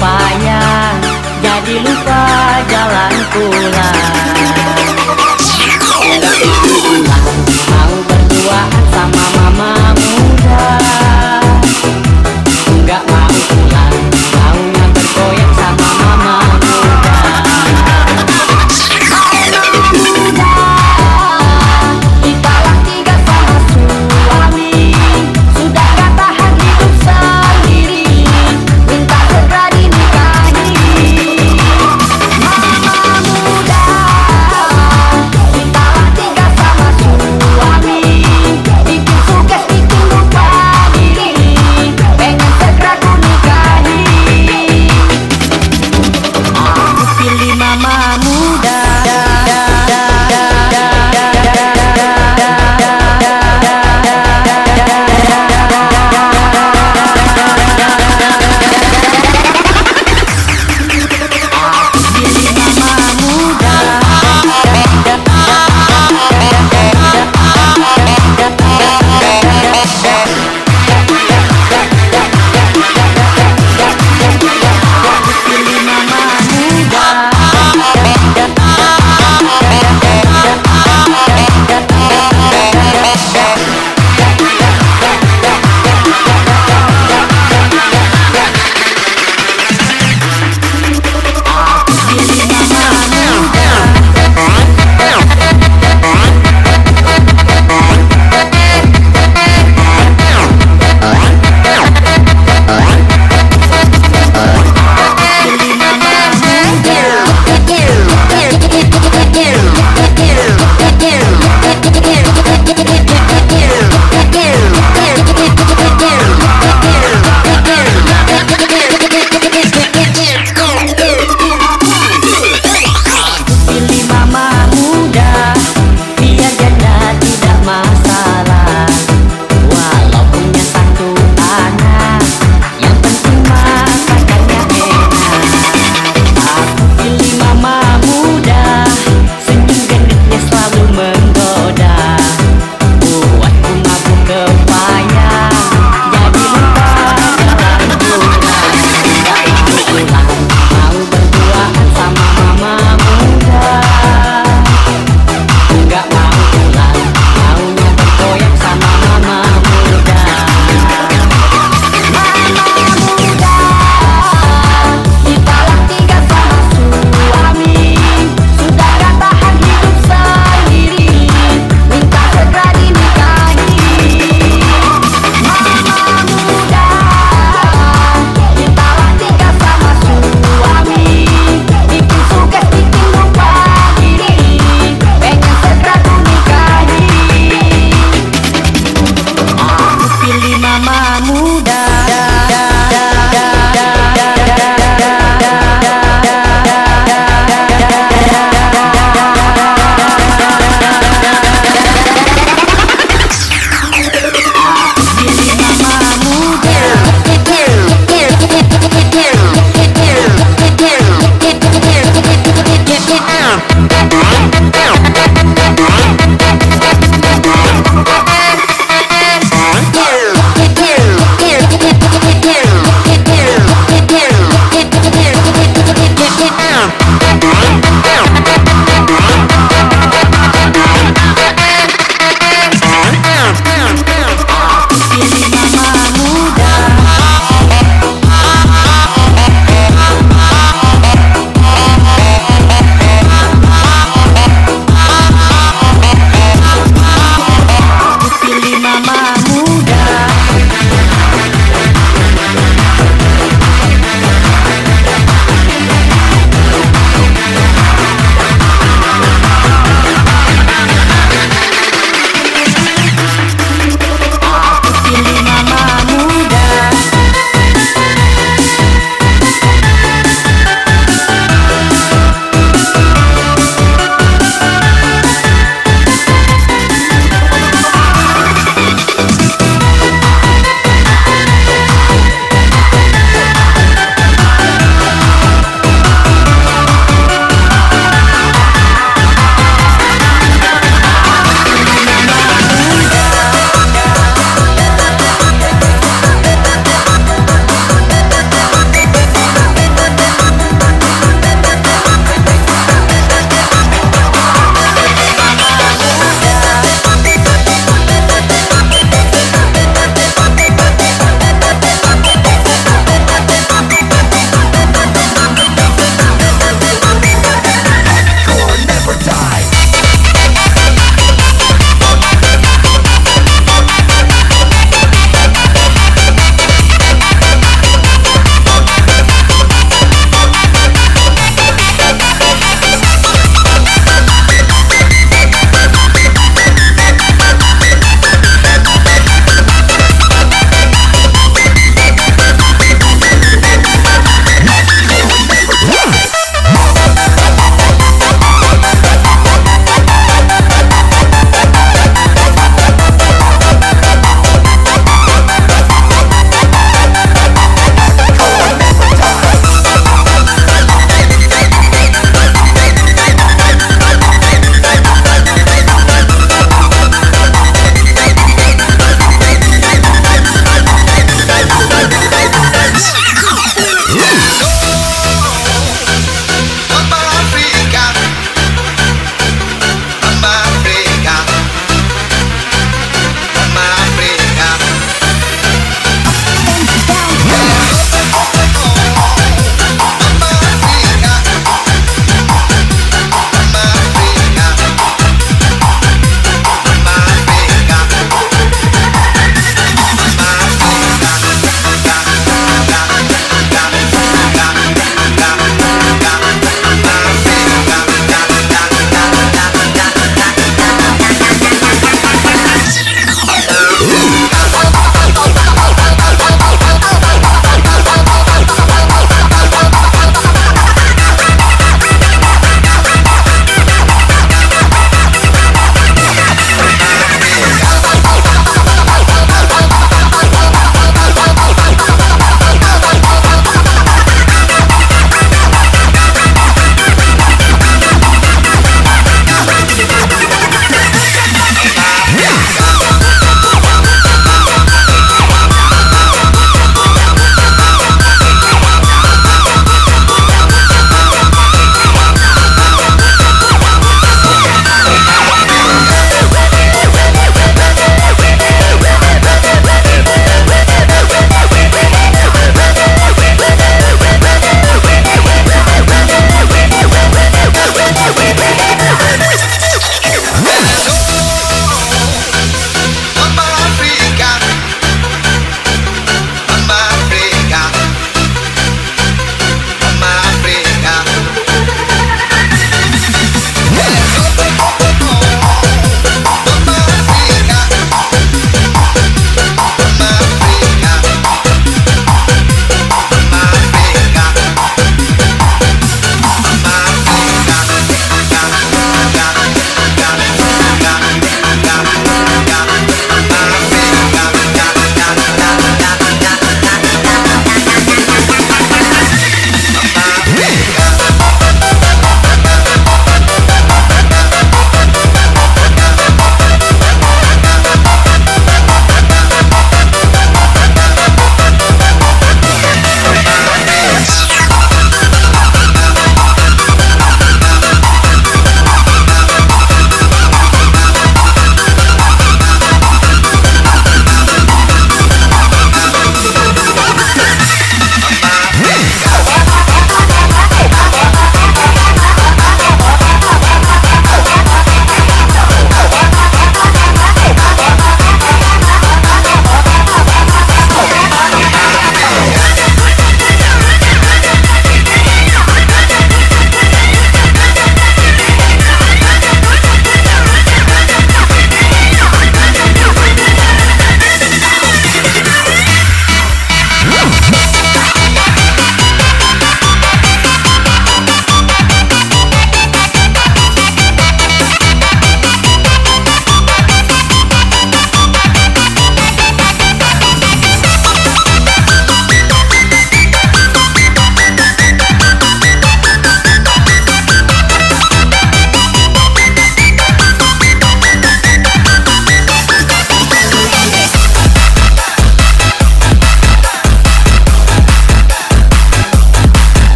mabuk Jadi lupa jalan pulang.